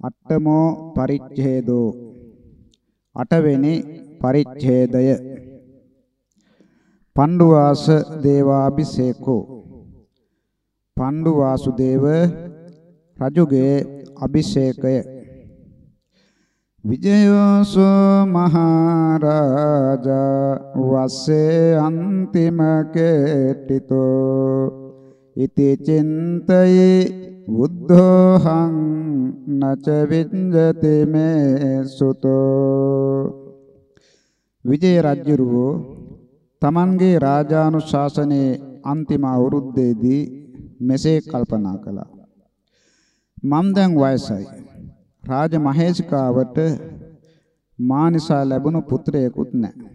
අට්ඨමෝ පරිච්ඡේදෝ. අටවෙනි පරිච්ඡේදය. පණ්ඩුවාස දේවාභිසේකෝ පණ්ඩු වාසුදේව රජුගේ අභිෂේකය. විජයෝසෝ මහරජා වස්සේ අන්තිම කේටිතෝ. ඉති චින්තයේ බුද්ධෝහං නච විඤ්ජති මේ සුතෝ විජය රජුරෝ තමන්ගේ රාජානුශාසනයේ අන්තිම අවුරුද්දේදී මෙසේ කල්පනා කළා. මම දැන් වයසයි. රාජ මහේසිකාවට මානිසා ලැබුණු පුත්‍රයෙකුත් නැහැ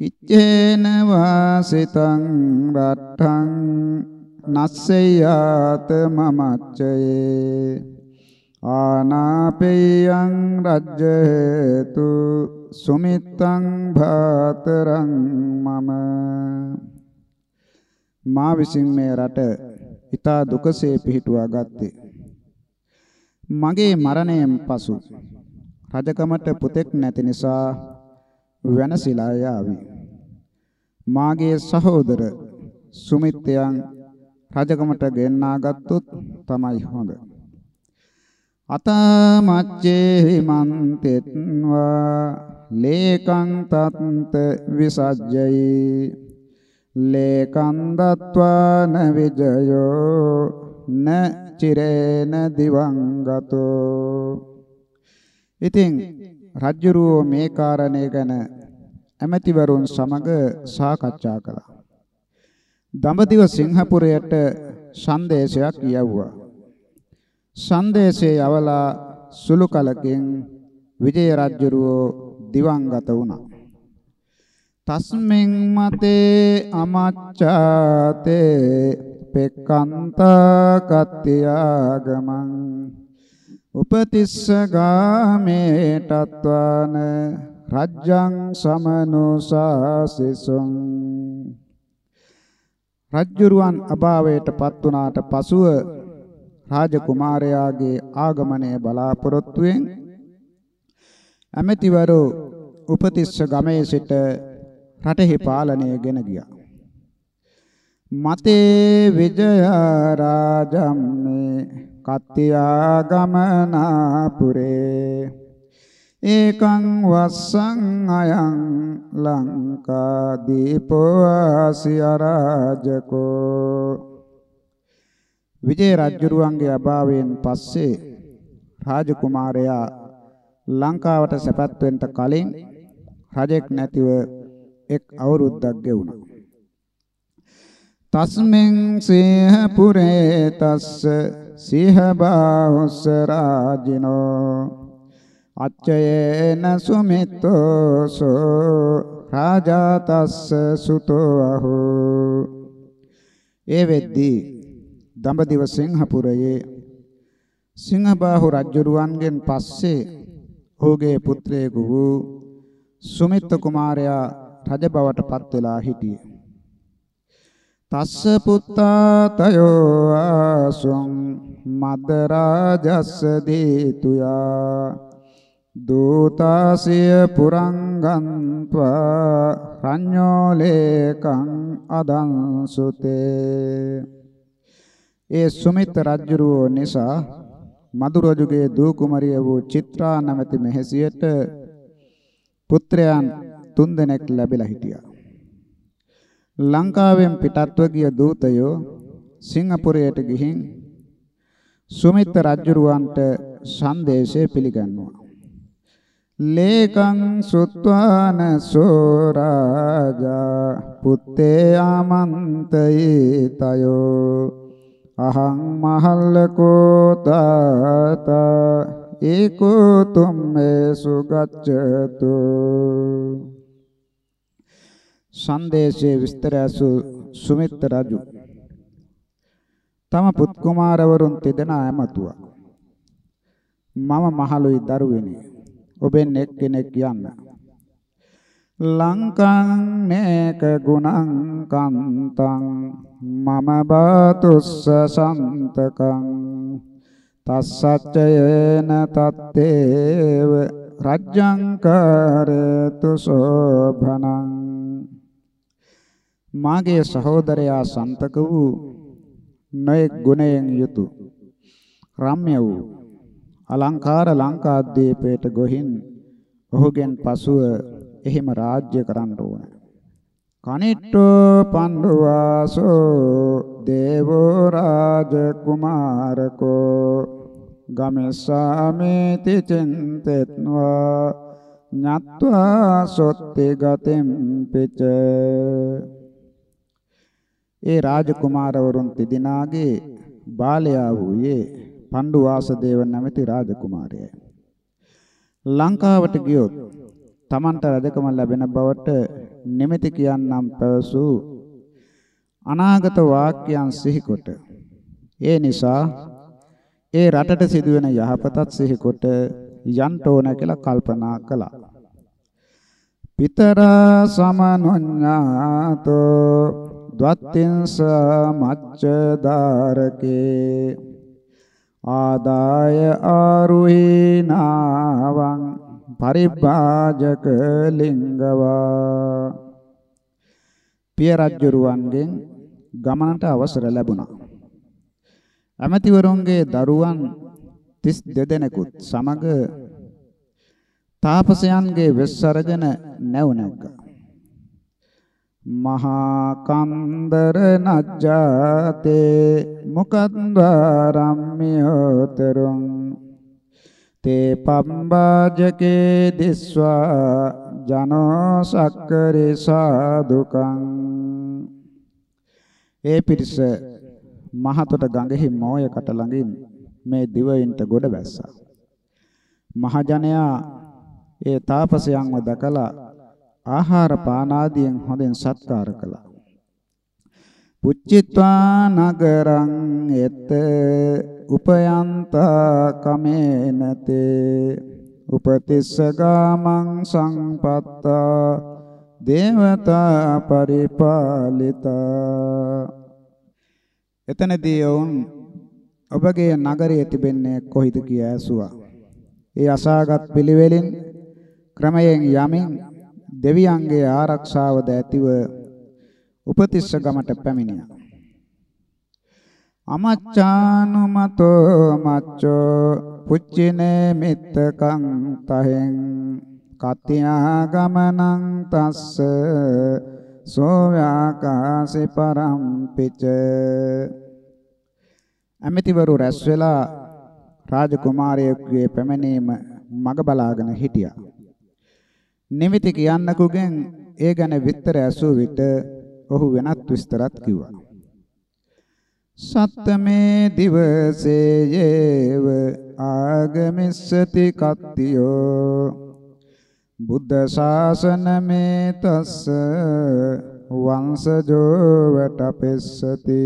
කිච්චේන වාසිතං රට්ඨං නස්සෙයාත මමච්චයේ ආනාපේයං රජ්ජේතු සුමිත්තං භාතරං මම මා විසින් මේ රට ඊතා දුකසේ පිහිටුවා ගත්තේ. මගේ මරණයෙන් පසු රජකමට පුතෙක් නැති නිසා වෙනසිලා යාවි. මාගේ සහෝදර සුමිත්යන් රජකමට ගෙන්නා ගත්තොත් තමයි හොඳ. අතමච්චේ මන්තෙත්වා ලේකං තත්ත විසජ්ජයි ලේකං දත්වාන විජයෝ න චිරේන දිවංගතෝ ඉතින් රජ්ජුරුවෝ මේ කාරණය ගැන ඇමතිවරුන් සමග සාකච්ඡා කළා. දඹදිව සිංහපුරයට සංදේශයක් යවුවා. සංදේශයේ යවලා සුළු කලකින් විජය රජුරෝ දිවංගත වුණා. තස්මෙන් මතේ අමච්ඡාතේ පෙක්කන්ත කත්තියාගමං උපතිස්ස ගාමේ තත්වාන රජ්ජං සමනුසාසිසුං රජ්ජුරුවන් අභාවයට පත් වුණාට පසුව රාජකුමාරයාගේ ආගමනය බලාපොරොත්තුවෙන් ඇමතිවරු උපතිස්ස ගමේ සිට රටෙහි පාලනය ගෙන ගියා. මතේ විජය රාජම්මේ කත්තියා ගමනාපුරේ ඒකං වස්සං අයං ලංකා දීපෝ ආසිය රාජකෝ විජය රජුරුවන්ගේ අභාවයෙන් පස්සේ රාජකුමාරයා ලංකාවට සැපත් වෙන්න කලින් රජෙක් නැතිව එක් අවුරුද්දක් ගෙවුණා. තස්මෙන් සේහ පුරේ තස්ස සිහ බාහුස්ස රාජිනෝ. අච්චයේන සුමිත්තෝසෝ රාජාතස්ස සුතෝ අහෝ. ඒ වෙද්දී දඹදිව සිංහපුරයේ සිංහබාහු රජුරුවන්ගෙන් පස්සේ ඔහුගේ පුත්‍රයෙකු වූ සුමිත්ත කුමාරයා රජ බවට පත් වෙලා සිටියේ තස්ස පුත්තා තයෝ ආසුං මදරාජස්ස දීතුයා. දූතාසිය පුරංගන්त्वा රඤ්ඤෝලේකං අදංසුතේ ඒ සුමිත් රජුරෝ නිසා මදු රජුගේ දූ කුමරිය වූ චිත්‍රා නැමැති මෙහෙසියට පුත්‍රයන් තුන්දෙනෙක් ලැබිලා හිටියා ලංකාවෙන් පිටත්ව ගිය දූතයෝ සිංහපුරයට ගිහින් සුමිත් රජුරවන්ට සංදේශය පිළිගන්නවා. ලේකං සුත්වාන සෝරාජා පුත්තේ ආමන්තයේ තයෝ අහං මහල්ලකෝ තාත ඒකෝ තුම්මේ සුගච්ඡතු සංදේශයේ විස්තර ඇසු සුමිත් රජු තම පුත් කුමාරවරුන් තිදෙනා ඇමතුවා. මම මහලුයි දරුවෙනි. ඔබෙන් එක්කෙනෙක් යන්න ලංකං නේක ගුණං කන්තං මම බාතුස්ස සන්තකං. තස්සච්චයේන තත්තේව රජ්ජංකාරතු සෝභනං. මාගේ සහෝදරයා සන්තක වූ නොයෙක් ගුණයෙන් යුතු රම්‍ය වූ අලංකාර ලංකාද්වීපයට ගොහින් ඔහුගෙන් පසුව එහිම රාජ්‍ය කරන්න ඕන. කනිට්ටෝ පණ්ඩුවාසෝ දේවෝ රාජ කුමාරකෝ ගමෙස්සාමේති චින්තෙත්වා ඤත්වා සොත්ති ගතෙම් පිච ඒ රාජකුමාරවරුන් තිදිනාගේ බාලයා වූයේ පණ්ඩු වාසදේව නැමැති රාජකුමාරයයි. ලංකාවට ගියොත් තමන්ට රජකම ලැබෙන බවට නිමිති කියන්නම් පැවසූ අනාගත වාක්‍යයන් සිහිකොට ඒ නිසා ඒ රටට සිදුවෙන යහපතත් සිහිකොට යන්න ඕන කියලා කල්පනා කළා. පිතරා සමනොඤ්ඤාතෝ ද්වත්තිංස මච්ච දාරකේ ආදාය ආරුහිනාවං පරිභාජක ලිංගවා පිය රජුරුවන්ගෙන් ගමනට අවසර ලැබුණා. ඇමතිවරුන්ගේ දරුවන් 32 දෙනෙකුත් සමග තාපසයන්ගේ වෙස් අරගෙන නැව් නැග්ගා. මහා කන්දර නජ්ජාතේ මුකද්වාරම්මියෝතරුං තේ පම්බාජකේ දිස්වා ජනෝ සක්කරේ සාදුකං. ඒ පිරිස මහතොට ගඟෙහි මෝයකට ළඟින් මේ දිවයින්ට ගොඩ බැස්සා මහජනයා ඒ තාපසයන්ව දැකලා ආහාර පාන ආදියෙන් හොඳින් සත්කාර කළා. පුච්චිත්වා නගරං එත උපයන්ත කමේනතේ උපතිස්ස ගාමං සංපත්තා දේවතා පරිපාලිතා එතනදී වුන් ඔබගේ නගරයේ තිබෙන්නේ කොහිද කිය ඇසුවා. ඒ අසාගත් පිළිවෙලින් ක්‍රමයෙන් යමින් දෙවියන්ගේ ආරක්ෂාවද ඇතිව උපතිස්ස ගමට පැමිණියා. අමච්ඡානුමතෝ මච්චෝ පුච්චිනේ මිත්තකං තහෙන් කත්තියා ගමනං තස්ස සෝව්‍යාකාසි පරම්පිච ඇමතිවරු රැස් වෙලා රාජකුමාරයෙකුගේ පැමිණීම මග බලාගෙන හිටියා. නිමිති කියන්නකුගෙන් ඒ ගැන විස්තර ඇසූ විට ඔහු වෙනත් විස්තරත් කිව්වා. සත්තමේ දිවසේයේව ආගමිස්සති කත්තියෝ බුද්ධ ශාසනමේ තස්ස වංශජෝ වටපෙස්සති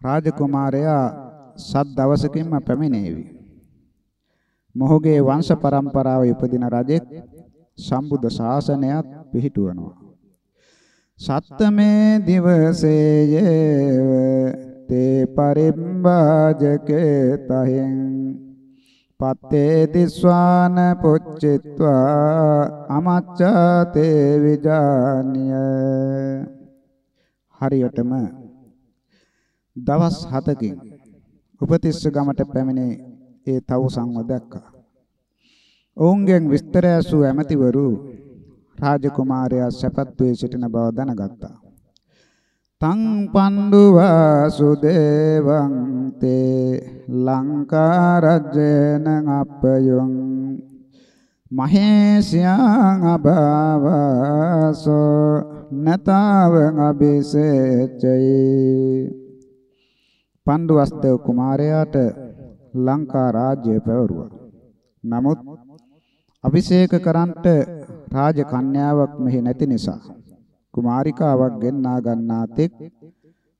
රාජකුමාරයා සත් දවසකින්ම පැමිණේවි. මොහුගේ වංශ પરම්පරාවේ උපදින රජෙක් සම්බුද්ධ ශාසනයත් පිහිටුවනවා. සත්තමේ දිවසේයේව තේ පරිම්බාජකේ තහෙන් පත්තේ දිස්වාන පුච්චිත්වා අමච්ඡතේ විජානිය හරියටම දවස් 7කින් උපතිස්ස ගමට පැමිණේ ඒ තවුසන්ව දැක්කා. ඔවුන්ගෙන් විස්තර ඇසූ ඇමතිවරු රාජකුමාරයා සැපත් වේ සිටින බව දැනගත්තා. තං පණ්ඩු වාසුදේවං තේ ලංකා රජ්‍යන අපයොං මහේසියං අභවසෝ නතාවං අபிසේචයි පණ්ඩු වස්තව කුමාරයාට ලංකා රාජ්‍යය පැවරුවා. නමුත් අභිෂේක කරන්ට රාජ කන්‍යාවක් මෙහි නැති නිසා කුමාරිකාවක් ගෙන්නා ගන්නා තෙක්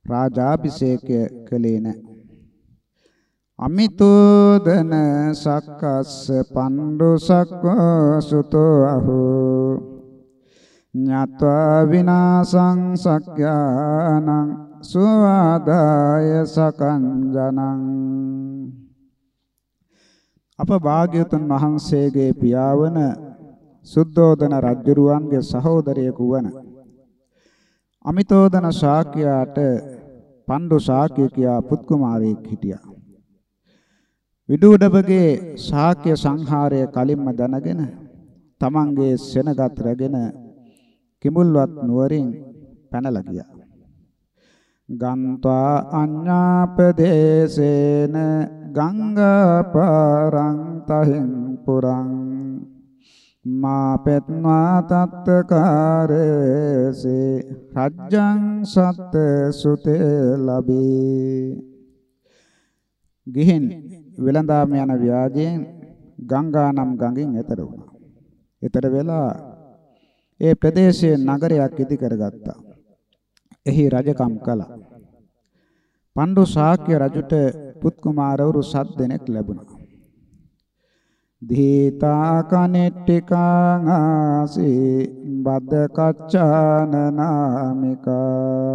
රාජාභිෂේකය කළේ නැහැ. අමිතෝදන සක්කස්ස පණ්ඩු සක්කෝ සුතෝ අහෝ ඤත්වා විනාසං සක්ඛානං සුවාදාය සකංජනං අප භාග්‍යවතුන් වහන්සේගේ පියාවන සුද්ධෝදන රජුරුවන්ගේ සහෝදරයෙකු වන අමිතෝදන ශාක්‍යයාට පණ්ඩු ශාක්‍ය කියා පුත් කුමාරයෙක් හිටියා. විදුඩබගේ ශාක්‍ය සංහාරය කලින්ම දැනගෙන තමන්ගේ සෙනගත් රැගෙන කිඹුල්වත් නුවරින් පැනලා ගියා. ගන්්වා අඤ්ඤාපදේශේන ගංගාපාරං තහින් පුරං මා පෙත්වා තත්තකාරේසේ රජ්ජං සත්ත සුතේ ලබේ ගිහින් වෙළඳාම යන ව්‍යාජයෙන් ගංගා නම් ගඟින් එතර වුණා. එතර වෙලා ඒ ප්‍රදේශයේ නගරයක් ඉදි කරගත්තා. එහි රජකම් කළා. පණ්ඩු ශාක්‍ය රජුට පුත් කුමාරවරු සත් දෙනෙක් ලැබුණා. දීතා කනෙට්ටිකාං ආසී බද්ද කච්චාන නාමිකා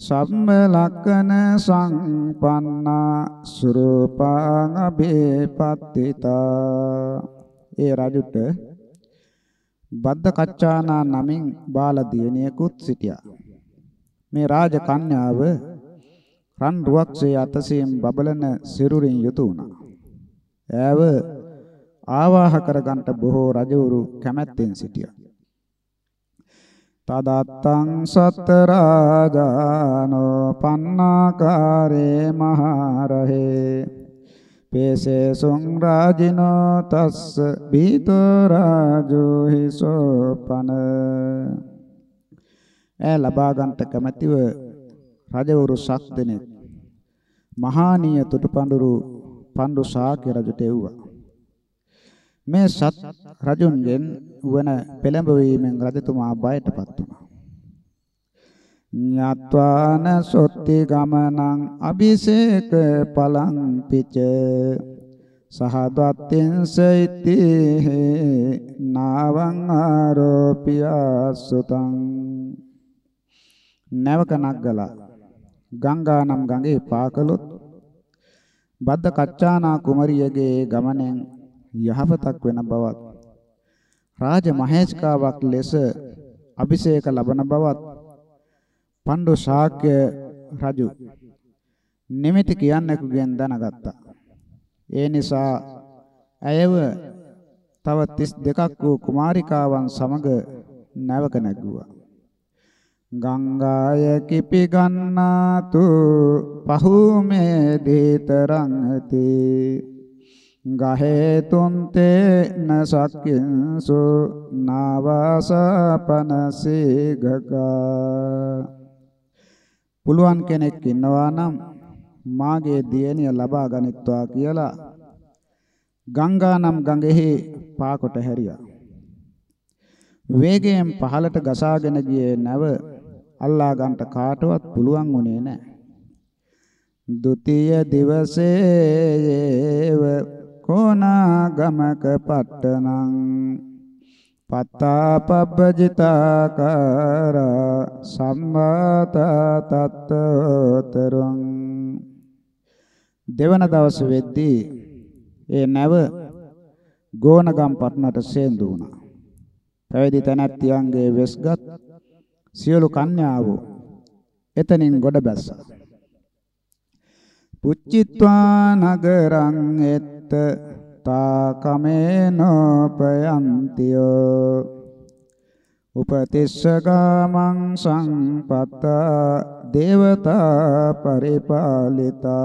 සම්ම ලක්කන සංපන්නා සුරූපාං අබේපත්තිතා ඒ රජුට බද්ද කච්චානා නමින් බාල දියණියකුත් සිටියා මේ රාජ කන්‍යාව රන් රුවක්සේ අතසීම් බබලන සිරුරින් යුතු වුණා. ඈව ආවාහ කරගන්නට බොහෝ රජවරු කැමැත්තෙන් සිටියා. තදත්තං සත්ත රාජානෝ පන්නාකාරේ මහරහේ පේසේ සොං රාජිනෝ තස්ස බීතෝ රාජෝ හිසෝපන ඈ ලබා ගන්නට කැමැතිව රජවරු සක් දෙනෙක් මහානීය තුටුපඬුරු පඬු ශාක්‍ය රජුට එව්වා. මේ සත් රජුන්ගෙන් වන පෙළඹවීමෙන් රජතුමා බයටපත් වුණා. ඤත්වාන සොත්ති ගමනං අபிෂේක පලං පිච සහදත්තෙන් සෛති නාවං ආරෝපියසුතං නැවක නග්ගලා ගංගා නම් ගඟේ පාකලොත් බද්ද කච්චානා කුමරියගේ ගමනෙන් යහපතක් වෙන බවත් රාජ මහේස්කාවක් ලෙස අභිෂේක ලබන බවත් පණ්ඩු ශාක්‍ය රජු නිමිති කියන්නෙකුගෙන් දැනගත්තා. ඒ නිසා ඇයව තව 32ක් වූ කුමාරිකාවන් සමග නැවක නැගුවා. ගංගාය කිපි ගන්නාතු පහුමේ දීතරං ඇති ගහේ තුන්තේ නසක්කින්සු නාවාසපනසී ගගා පුළුවන් කෙනෙක් ඉන්නවා නම් මාගේ දියණිය ලබා ගනිත්වා කියලා ගංගා නම් ගඟෙහි පාකොට හැරියා. වේගයෙන් පහළට ගසාගෙන ගියේ නැව අල්ලා ගන්නට කාටවත් පුළුවන් වුණේ නැහැ. ဒ ුතිය දිවසේව කොනාගමක පට්ටනං පත්තාපබ්බජිතාකාර සම්මාත තත්තතරං දෙවන දවස් වෙද්දී ඒ නැව ගෝනගම් පටනට සේඳු වුණා. පැවිදි තැනැත්තියන්ගේ වෙස්ගත් සියලු කන්‍යාවෝ එතනින් ගොඩ බැස්සා. පුච්චිත්වා නගරං එත්ත තා කමේනෝපයන්තියෝ උපතිස්ස ගාමං සංපත්ත දේවතා පරිපාලිතා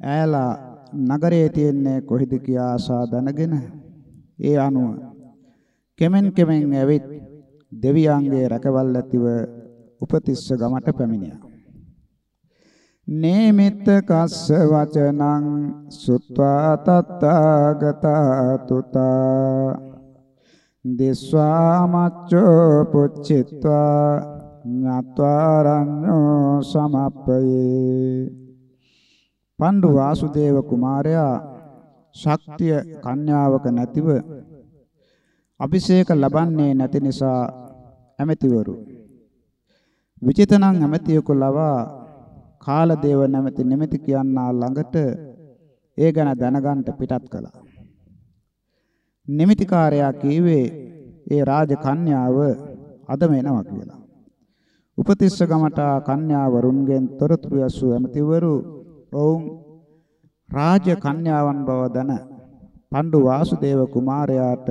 ඈලා නගරයේ තියන්නේ කොහිද කියා ආසා දැනගෙන ඒ අනුව කෙමෙන් කෙමෙන් ඇවිත් දෙවියන්ගේ රැකවල් ඇතිව උපතිස්ස ගමට පැමිණියා. නේමිත කස්ස වචනං සුත්වා තත්තාගතා තුතා දිස්වා මච්චෝ පුච්චිත්වා ඤත්වාරඤ්ඤෝ සමප්පයේ පණ්ඩු වාසුදේව කුමාරයා ශක්තිය කන්‍යාවක නැතිව අභිෂේක ලබන්නේ නැති නිසා ඇමතිවරු විචිතනම් ඇමතියෙකු ලවා කාලදේව නැමැති නිමිති කියන්නා ළඟට ඒ ගැන දැනගන්න පිටත් කළා. නිමිතිකාරයා කීවේ ඒ රාජ කන්‍යාව අදම එනවා කියලා. උපතිස්ස ගමට කන්‍යාවරුන්ගෙන් තොරතුරු ඇසූ ඇමතිවරු ඔවුන් රාජ කන්‍යාවන් බව දන පණ්ඩු වාසුදේව කුමාරයාට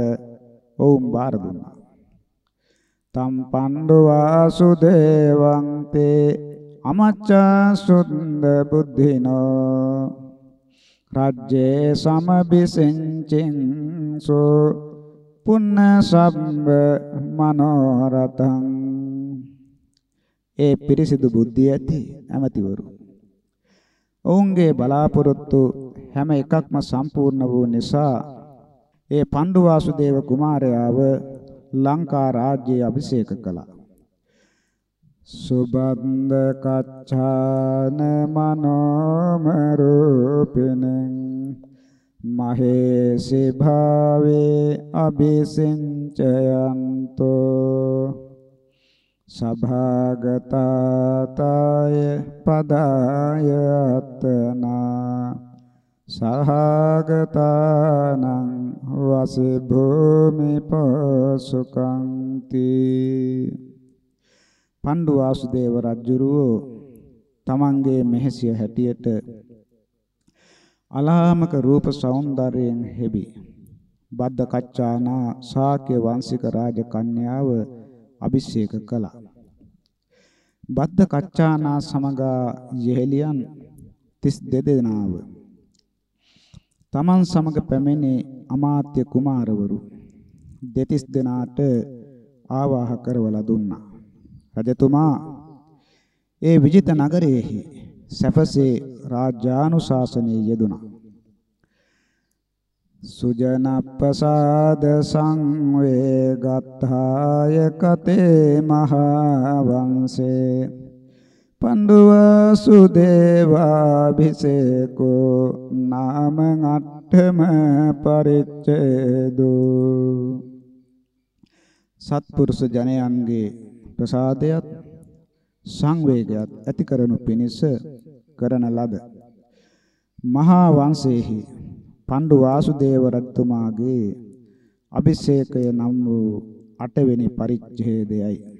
ඔවුන් බාර දුන්නා. තම් පණ්ඩු වාසුදේවං තේ අමච්චා සුන්ද බුද්ධිනෝ. රාජ්‍යේ සමබිසෙන්චෙන් සෝ පුන්න සම්බ මනෝරතං. ඒ පිරිසිදු බුද්ධිය ඇති ඇමතිවරු. ඔවුන්ගේ බලාපොරොත්තු හැම එකක්ම සම්පූර්ණ වූ නිසා ඒ පණ්ඩු වාසුදේව කුමාරයාව ලංකා රාජ්‍යයේ අභිෂේක කළා. සුබන්ද කච්ඡාන මනෝමරූපිනං මහේසි භාවේ අபிසින්චයන්තෝ සභාගතාතය පදාය අත්තනා සහගතානං වසි භූමි පසුකන්ති. පණ්ඩු වාසුදේව රජුරෝ තමන්ගේ මෙහෙසිය හැටියට අලාමක රූප సౌందර්යයෙන් හෙබි. බද්ද කච්චානා ශාක්‍ය වංශික රාජ කන්‍යාව අභිෂේක කළා. බද්ද කච්චානා සමග යෙහෙලියන් 32 දෙනාව තමන් සමග පැමිණි අමාත්‍ය කුමාරවරු දෙතිස් දෙනාට ආවාහ කරවලා දුන්නා. රජතුමා ඒ විජිත නගරයේහි සැපසේ රාජ්‍යානුශාසනයේ යෙදුණා. සුජනප්පසාද සංවේගත්තාය කතේ මහා වංශේ පණ්ඩුව සුදේවාභිසේකෝ නාම අට්ඨම පරිච්ඡේදෝ. සත්පුරුෂ ජනයන්ගේ ප්‍රසාදයත් සංවේගයත් ඇති කරනු පිණිස කරන ලද මහා වංශයේහි පණ්ඩු වාසුදේව රජතුමාගේ අභිෂේකය නම් වූ අටවෙනි පරිච්ඡේදයයි.